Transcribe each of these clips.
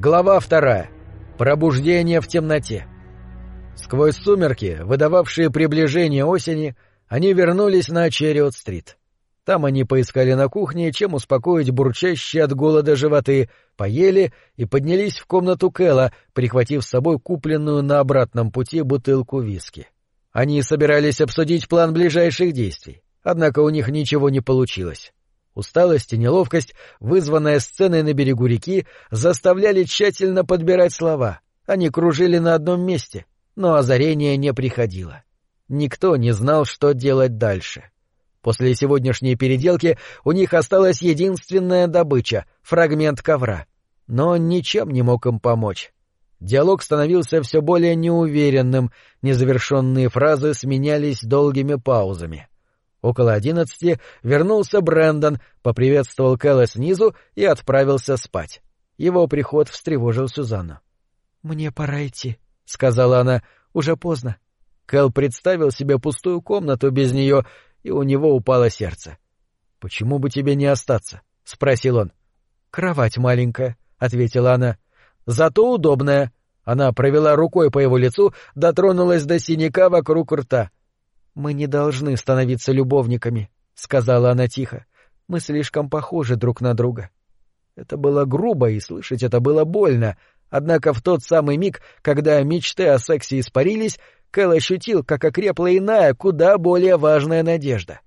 Глава вторая. Пробуждение в темноте. Сквозь сумерки, выдававшие приближение осени, они вернулись на Черриот-стрит. Там они поискали на кухне, чем успокоить бурчащие от голода животы, поели и поднялись в комнату Кэлла, прихватив с собой купленную на обратном пути бутылку виски. Они собирались обсудить план ближайших действий, однако у них ничего не получилось. Усталость и неловкость, вызванная сценой на берегу реки, заставляли тщательно подбирать слова. Они кружили на одном месте, но озарение не приходило. Никто не знал, что делать дальше. После сегодняшней переделки у них осталась единственная добыча — фрагмент ковра. Но он ничем не мог им помочь. Диалог становился все более неуверенным, незавершенные фразы сменялись долгими паузами. Около одиннадцати вернулся Брэндон, поприветствовал Кэлла снизу и отправился спать. Его приход встревожил Сюзанну. — Мне пора идти, — сказала она. — Уже поздно. Кэл представил себе пустую комнату без нее, и у него упало сердце. — Почему бы тебе не остаться? — спросил он. — Кровать маленькая, — ответила она. — Зато удобная. Она провела рукой по его лицу, дотронулась до синяка вокруг рта. «Мы не должны становиться любовниками», — сказала она тихо. «Мы слишком похожи друг на друга». Это было грубо, и слышать это было больно, однако в тот самый миг, когда мечты о сексе испарились, Кэл ощутил, как окрепла иная, куда более важная надежда.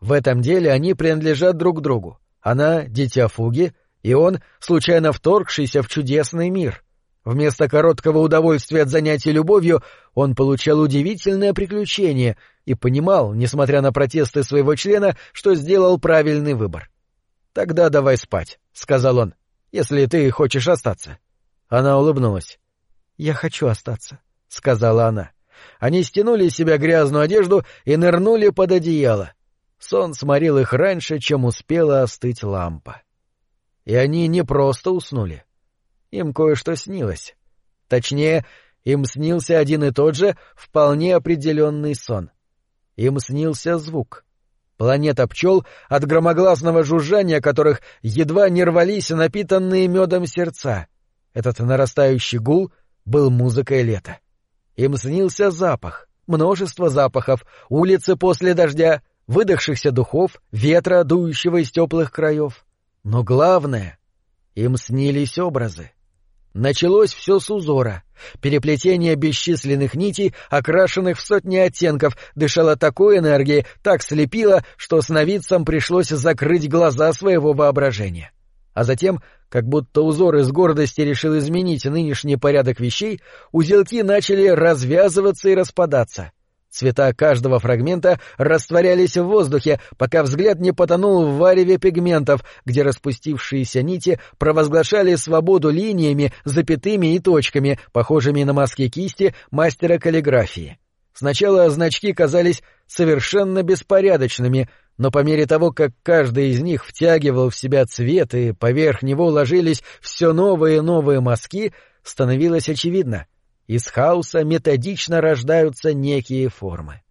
В этом деле они принадлежат друг другу. Она — дитя фуги, и он — случайно вторгшийся в чудесный мир — Вместо короткого удовольствия от занятий любовью он получал удивительное приключение и понимал, несмотря на протесты своего члена, что сделал правильный выбор. «Тогда давай спать», — сказал он, — «если ты хочешь остаться». Она улыбнулась. «Я хочу остаться», — сказала она. Они стянули с себя грязную одежду и нырнули под одеяло. Сон сморил их раньше, чем успела остыть лампа. И они не просто уснули. Им кое-что снилось. Точнее, им снился один и тот же, вполне определенный сон. Им снился звук. Планета пчел, от громогласного жужжания которых едва не рвались напитанные медом сердца. Этот нарастающий гул был музыкой лета. Им снился запах, множество запахов, улицы после дождя, выдохшихся духов, ветра, дующего из теплых краев. Но главное — им снились образы. Началось все с узора. Переплетение бесчисленных нитей, окрашенных в сотни оттенков, дышало такой энергией, так слепило, что сновидцам пришлось закрыть глаза своего воображения. А затем, как будто узор из гордости решил изменить нынешний порядок вещей, узелки начали развязываться и распадаться — Цвета каждого фрагмента растворялись в воздухе, пока взгляд не потонул в вареве пигментов, где распустившиеся нити провозглашали свободу линиями, запятыми и точками, похожими на маски кисти мастера каллиграфии. Сначала значки казались совершенно беспорядочными, но по мере того, как каждый из них втягивал в себя цвет и поверх него ложились все новые и новые мазки, становилось очевидно — из хаоса методично рождаются некие формы.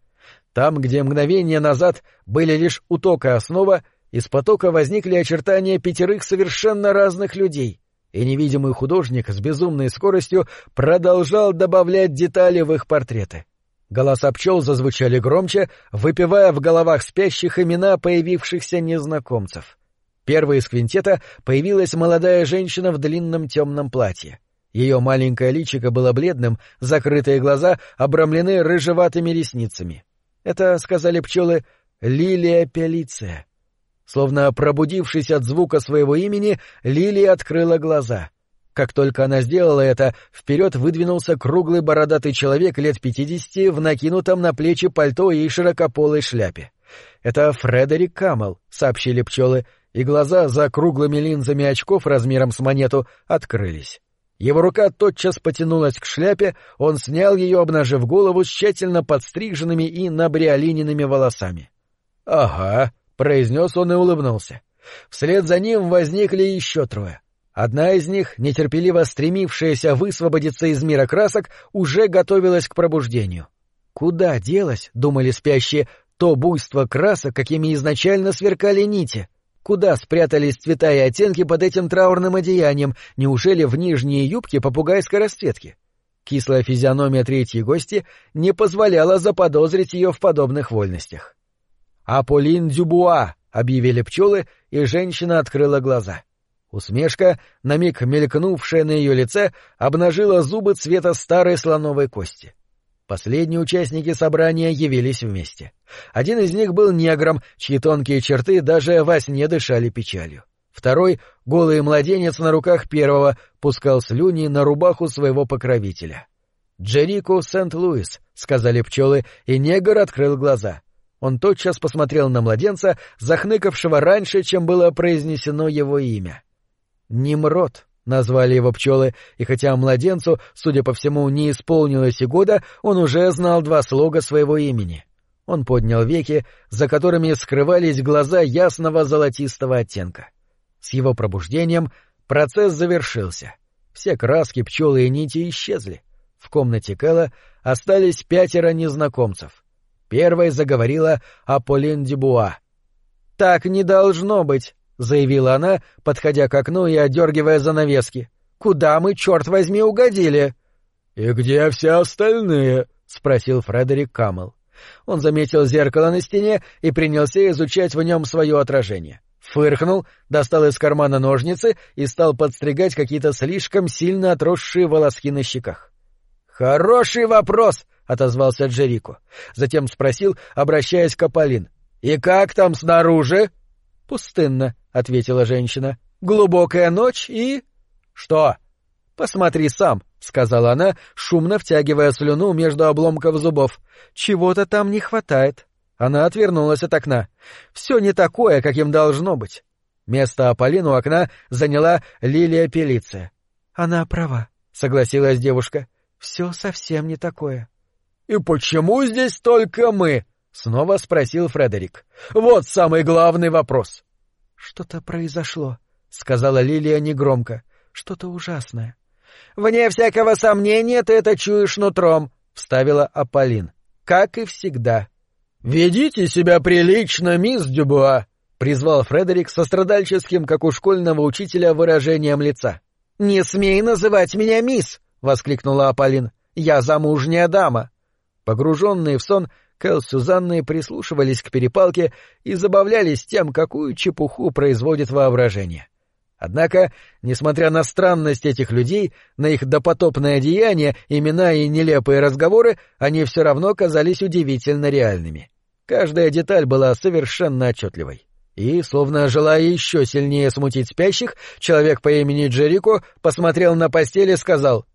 Там, где мгновение назад были лишь уток и основа, из потока возникли очертания пятерых совершенно разных людей, и невидимый художник с безумной скоростью продолжал добавлять детали в их портреты. Голоса пчел зазвучали громче, выпивая в головах спящих имена появившихся незнакомцев. Первой из квинтета появилась молодая женщина в длинном темном платье. Ее маленькое личико было бледным, закрытые глаза обрамлены рыжеватыми ресницами. Это, сказали пчелы, лилия пелиция. Словно пробудившись от звука своего имени, Лилия открыла глаза. Как только она сделала это, вперед выдвинулся круглый бородатый человек лет пятидесяти в накинутом на плечи пальто и широкополой шляпе. «Это Фредерик Камел», — сообщили пчелы, и глаза за круглыми линзами очков размером с монету открылись. Его рука тотчас потянулась к шляпе, он снял ее, обнажив голову с тщательно подстриженными и набриолиненными волосами. — Ага, — произнес он и улыбнулся. Вслед за ним возникли еще трое. Одна из них, нетерпеливо стремившаяся высвободиться из мира красок, уже готовилась к пробуждению. Куда делось, — думали спящие, — то буйство красок, какими изначально сверкали нити? Куда спрятались цвета и оттенки под этим траурным одеянием? Неужели в нижние юбки попугайской расцветки? Кислая физиономия третьей гости не позволяла заподозрить ее в подобных вольностях. «Аполлин Дюбуа!» — объявили пчелы, и женщина открыла глаза. Усмешка, на миг мелькнувшая на ее лице, обнажила зубы цвета старой слоновой кости. Последние участники собрания явились вместе. Один из них был негром, чьи тонкие черты даже во сне дышали печалью. Второй, голый младенец на руках первого, пускал слюни на рубаху своего покровителя. «Джерико Сент-Луис», — сказали пчелы, и негр открыл глаза. Он тотчас посмотрел на младенца, захныкавшего раньше, чем было произнесено его имя. Нимрод, назвали его пчелы, и хотя младенцу, судя по всему, не исполнилось и года, он уже знал два слога своего имени. Он поднял веки, за которыми скрывались глаза ясного золотистого оттенка. С его пробуждением процесс завершился. Все краски, пчелы и нити исчезли. В комнате Кэлла остались пятеро незнакомцев. Первой заговорила Аполлин Дебуа. «Так не должно быть», — заявила она, подходя к окну и одергивая занавески. «Куда мы, черт возьми, угодили?» «И где все остальные?» — спросил Фредерик Камел. Он заметил зеркало на стене и принялся изучать в нем свое отражение. Фыркнул, достал из кармана ножницы и стал подстригать какие-то слишком сильно отросшие волоски на щеках. «Хороший вопрос!» — отозвался Джерико. Затем спросил, обращаясь к Аполлин. «И как там снаружи?» «Пустынно», — ответила женщина. «Глубокая ночь и...» «Что?» «Посмотри сам», — сказала она, шумно втягивая слюну между обломков зубов. «Чего-то там не хватает». Она отвернулась от окна. «Все не такое, каким должно быть». Место Аполлину окна заняла Лилия Пелиция. «Она права», — согласилась девушка. «Все совсем не такое». «И почему здесь только мы?» — снова спросил Фредерик. «Вот самый главный вопрос». «Что-то произошло», — сказала Лилия негромко. «Что-то ужасное». «Вне всякого сомнения ты это чуешь нутром», — вставила Аполлин. «Как и всегда». «Ведите себя прилично, мисс Дюбуа», — призвал Фредерик со страдальческим, как у школьного учителя, выражением лица. «Не смей называть меня мисс!» — воскликнула Аполлин. «Я замужняя дама». Погруженные в сон, Кэл с Сюзанной прислушивались к перепалке и забавлялись тем, какую чепуху производит воображение. Однако, несмотря на странность этих людей, на их допотопное деяние, имена и нелепые разговоры, они все равно казались удивительно реальными. Каждая деталь была совершенно отчетливой. И, словно желая еще сильнее смутить спящих, человек по имени Джерико посмотрел на постель и сказал,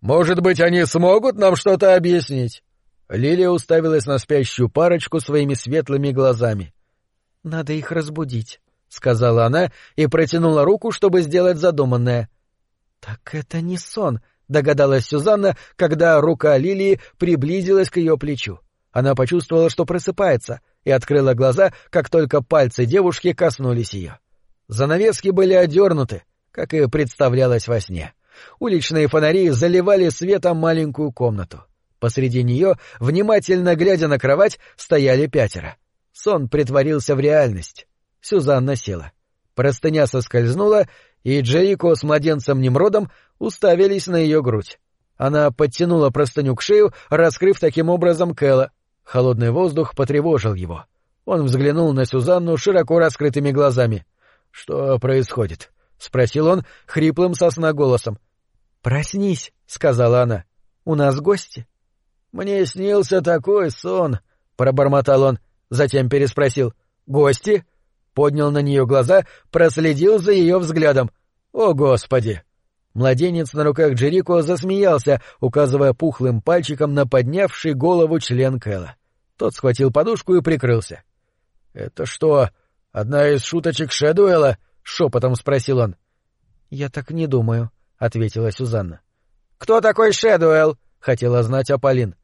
«Может быть, они смогут нам что-то объяснить?» Лилия уставилась на спящую парочку своими светлыми глазами. — Надо их разбудить, — сказала она и протянула руку, чтобы сделать задуманное. — Так это не сон, — догадалась Сюзанна, когда рука Лилии приблизилась к ее плечу. Она почувствовала, что просыпается, и открыла глаза, как только пальцы девушки коснулись ее. Занавески были одернуты, как и представлялось во сне. Уличные фонари заливали светом маленькую комнату. Посреди нее, внимательно глядя на кровать, стояли пятеро. Сон притворился в реальность. Сюзанна села. Простыня соскользнула, и Джерико с младенцем Немродом уставились на ее грудь. Она подтянула простыню к шею, раскрыв таким образом Кэла. Холодный воздух потревожил его. Он взглянул на Сюзанну широко раскрытыми глазами. — Что происходит? — спросил он хриплым сосна голосом. — Проснись, — сказала она. — У нас гости. «Мне снился такой сон», — пробормотал он, затем переспросил. «Гости?» Поднял на нее глаза, проследил за ее взглядом. «О, Господи!» Младенец на руках Джерико засмеялся, указывая пухлым пальчиком на поднявший голову член Кэла. Тот схватил подушку и прикрылся. — Это что, одна из шуточек Шэдуэла? — шепотом спросил он. — Я так не думаю, — ответила Сюзанна. — Кто такой Шэдуэлл? — хотела знать Аполлин.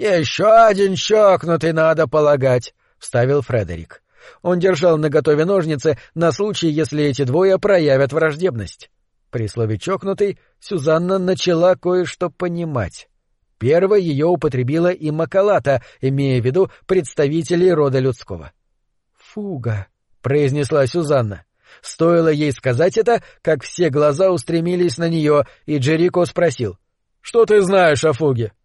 «Еще один чокнутый, надо полагать», — вставил Фредерик. Он держал наготове ножницы на случай, если эти двое проявят враждебность. При слове «чокнутый» Сюзанна начала кое-что понимать. Первой ее употребила и Макалата, имея в виду представителей рода людского. «Фуга», —— произнесла Сюзанна. Стоило ей сказать это, как все глаза устремились на нее, и Джерико спросил. — Что ты знаешь о фуге? —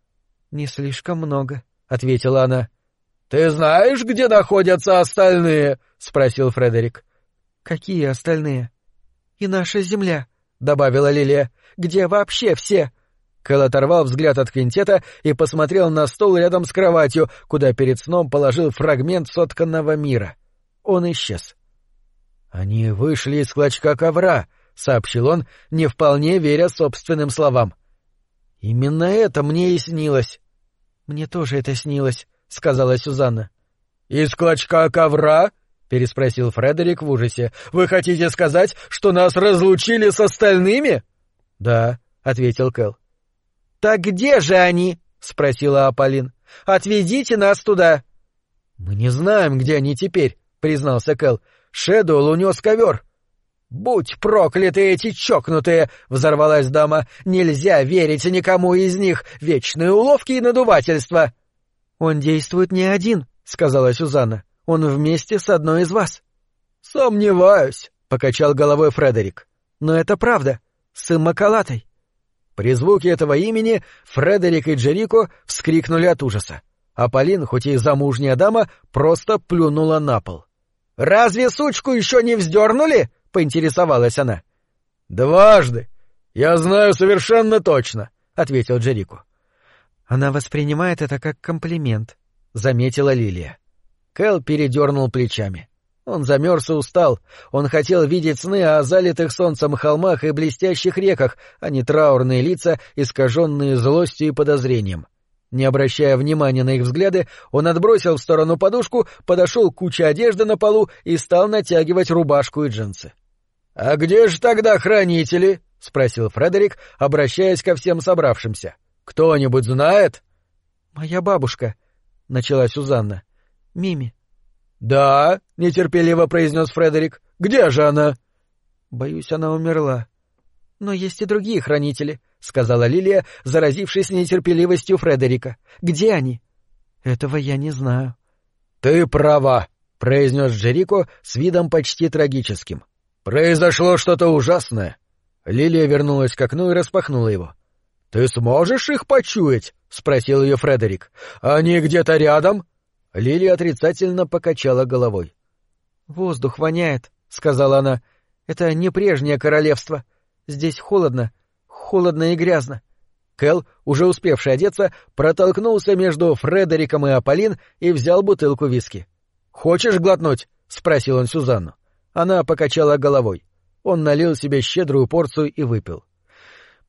Не слишком много, — ответила она. — Ты знаешь, где находятся остальные? — спросил Фредерик. — Какие остальные? — И наша земля, — добавила Лилия. — Где вообще все? Кэл оторвал взгляд от квинтета и посмотрел на стол рядом с кроватью, куда перед сном положил фрагмент сотканного мира. Он исчез. «Они вышли из клочка ковра», — сообщил он, не вполне веря собственным словам. «Именно это мне и снилось». «Мне тоже это снилось», — сказала Сюзанна. «Из клочка ковра?» — переспросил Фредерик в ужасе. «Вы хотите сказать, что нас разлучили с остальными?» «Да», — ответил Кэл. «Так где же они?» — спросила Аполлин. «Отведите нас туда». «Мы не знаем, где они теперь», — признался Кэл. «Шэдуэлл унес ковер». «Будь прокляты эти чокнутые!» — взорвалась дама. «Нельзя верить никому из них! Вечные уловки и надувательства!» «Он действует не один», — сказала Сюзанна. «Он вместе с одной из вас». «Сомневаюсь», — покачал головой Фредерик. «Но это правда. С Иммакалатой. При звуке этого имени Фредерик и Джерико вскрикнули от ужаса. А Полин, хоть и замужняя дама, просто плюнула на пол. «Разве сучку еще не вздернули?» — поинтересовалась она. «Дважды. Я знаю совершенно точно», — ответил Джерико. «Она воспринимает это как комплимент», — заметила Лилия. Кэл передернул плечами. Он замерз и устал. Он хотел видеть сны о залитых солнцем холмах и блестящих реках, а не траурные лица, искаженные злостью и подозрением. Не обращая внимания на их взгляды, он отбросил в сторону подушку, подошел к куче одежды на полу и стал натягивать рубашку и джинсы. — А где же тогда хранители? — спросил Фредерик, обращаясь ко всем собравшимся. — Кто-нибудь знает? — Моя бабушка, — начала Сюзанна. — Мими. «Да», — нетерпеливо произнес Фредерик. «Где же она?» «Боюсь, она умерла». «Но есть и другие хранители», — сказала Лилия, заразившись нетерпеливостью Фредерика. «Где они?» «Этого я не знаю». «Ты права», — произнес Джерико с видом почти трагическим. «Произошло что-то ужасное». Лилия вернулась к окну и распахнула его. «Ты сможешь их почуять?» — спросил ее Фредерик. «Они где-то рядом?» Лилия отрицательно покачала головой. «Воздух воняет», — сказала она. «Это не прежнее королевство. Здесь холодно, холодно и грязно». Кэл, уже успевший одеться, протолкнулся между Фредериком и Аполлин и взял бутылку виски. «Хочешь глотнуть?» — спросил он Сюзанну. Она покачала головой. Он налил себе щедрую порцию и выпил.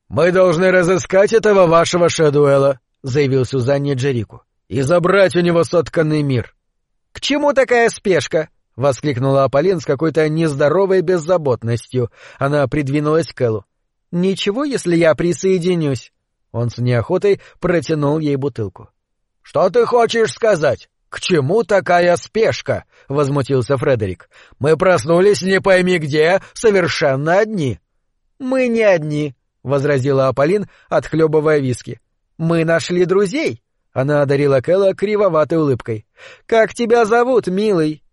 «Мы должны разыскать этого вашего Шэдуэла», — заявил Сюзанне Джерику и забрать у него сотканный мир. — К чему такая спешка? — воскликнула Аполлин с какой-то нездоровой беззаботностью. Она придвинулась к Эллу. — Ничего, если я присоединюсь. Он с неохотой протянул ей бутылку. — Что ты хочешь сказать? К чему такая спешка? — возмутился Фредерик. — Мы проснулись не пойми где, совершенно одни. — Мы не одни, — возразила Аполлин, отхлебывая виски. — Мы нашли друзей. Она одарила Кэлла кривоватой улыбкой. «Как тебя зовут, милый?»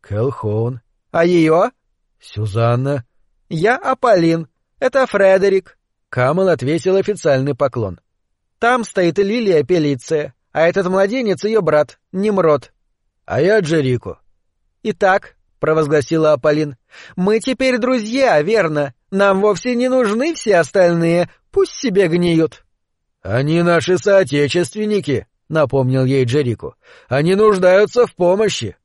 «Кэлхоун». «А ее?» «Сюзанна». «Я Аполлин. Это Фредерик». Камел отвесил официальный поклон. «Там стоит Лилия Пелиция, а этот младенец ее брат, Немрод». «А я Джерико». «Итак», — провозгласила Аполлин, — «мы теперь друзья, верно? Нам вовсе не нужны все остальные, пусть себе гниют». «Они наши соотечественники», напомнил ей Джерику. Они нуждаются в помощи.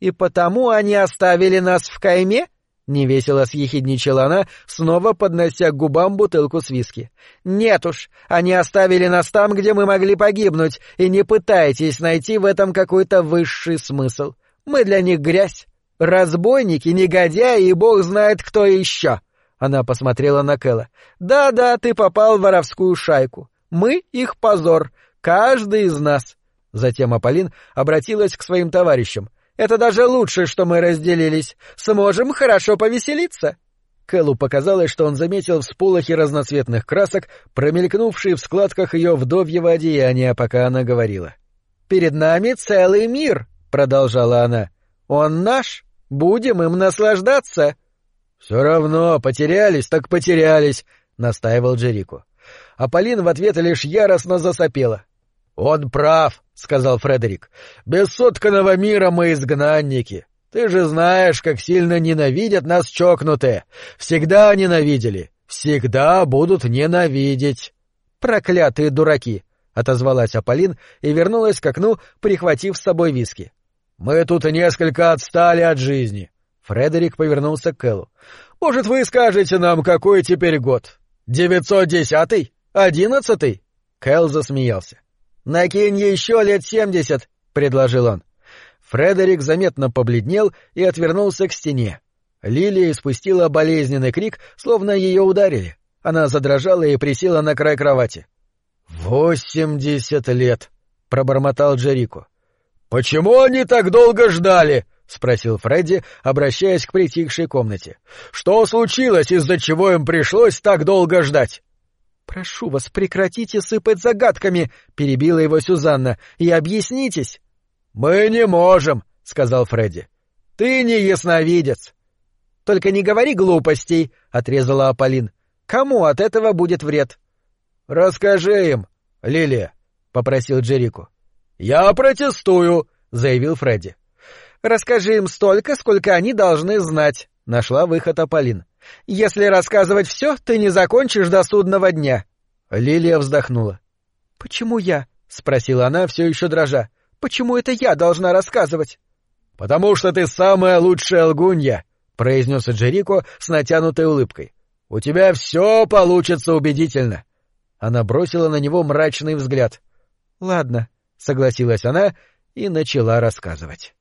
И потому они оставили нас в кайме? Невесело съехидничала она, снова поднося к губам бутылку с виски. «Нет уж, они оставили нас там, где мы могли погибнуть, и не пытайтесь найти в этом какой-то высший смысл. Мы для них грязь. Разбойники, негодяи и бог знает кто еще». Она посмотрела на Кэлла. «Да-да, ты попал в воровскую шайку. Мы — их позор. Каждый из нас. Затем Аполлин обратилась к своим товарищам. Это даже лучше, что мы разделились. Сможем хорошо повеселиться. Кэллу показалось, что он заметил всполохи разноцветных красок, промелькнувшие в складках ее вдовьего одеяния, пока она говорила. «Перед нами целый мир», — продолжала она. «Он наш, Будем им наслаждаться. — Все равно, потерялись так потерялись, — настаивал Джерико. Аполлин в ответ лишь яростно засопела. — Он прав, — сказал Фредерик. — Без сотканного мира мы изгнанники. Ты же знаешь, как сильно ненавидят нас чокнутые. Всегда ненавидели. Всегда будут ненавидеть. — Проклятые дураки! — отозвалась Аполлин и вернулась к окну, прихватив с собой виски. — Мы тут несколько отстали от жизни. Фредерик повернулся к Кэллу. — Может, вы скажете нам, какой теперь год? Девятьсот десятый? Одиннадцатый? Кэл засмеялся. — Накинь еще лет семьдесят, — предложил он. Фредерик заметно побледнел и отвернулся к стене. Лилия испустила болезненный крик, словно ее ударили. Она задрожала и присела на край кровати. «Восемьдесят лет!» — пробормотал Джерико. «Почему они так долго ждали?» — спросил Фредди, обращаясь к притихшей комнате. «Что случилось, из-за чего им пришлось так долго ждать?» «Прошу вас, прекратите сыпать загадками!» — перебила его Сюзанна. «И объяснитесь!» «Мы не можем!» — сказал Фредди. «Ты не ясновидец!» «Только не говори глупостей!» — отрезала Аполлин. «Кому от этого будет вред?» «Расскажи им, Лилия!» — попросил Джерико. «Я протестую!» — заявил Фредди. «Расскажи им столько, сколько они должны знать», — нашла выход Аполлин. «Если рассказывать все, ты не закончишь до судного дня». Лилия вздохнула. «Почему я?» — спросила она, все еще дрожа. «Почему это я должна рассказывать?» «Потому что ты самая лучшая лгунья», — произнес Джерико с натянутой улыбкой. «У тебя все получится убедительно». Она бросила на него мрачный взгляд. «Ладно», — согласилась она и начала рассказывать.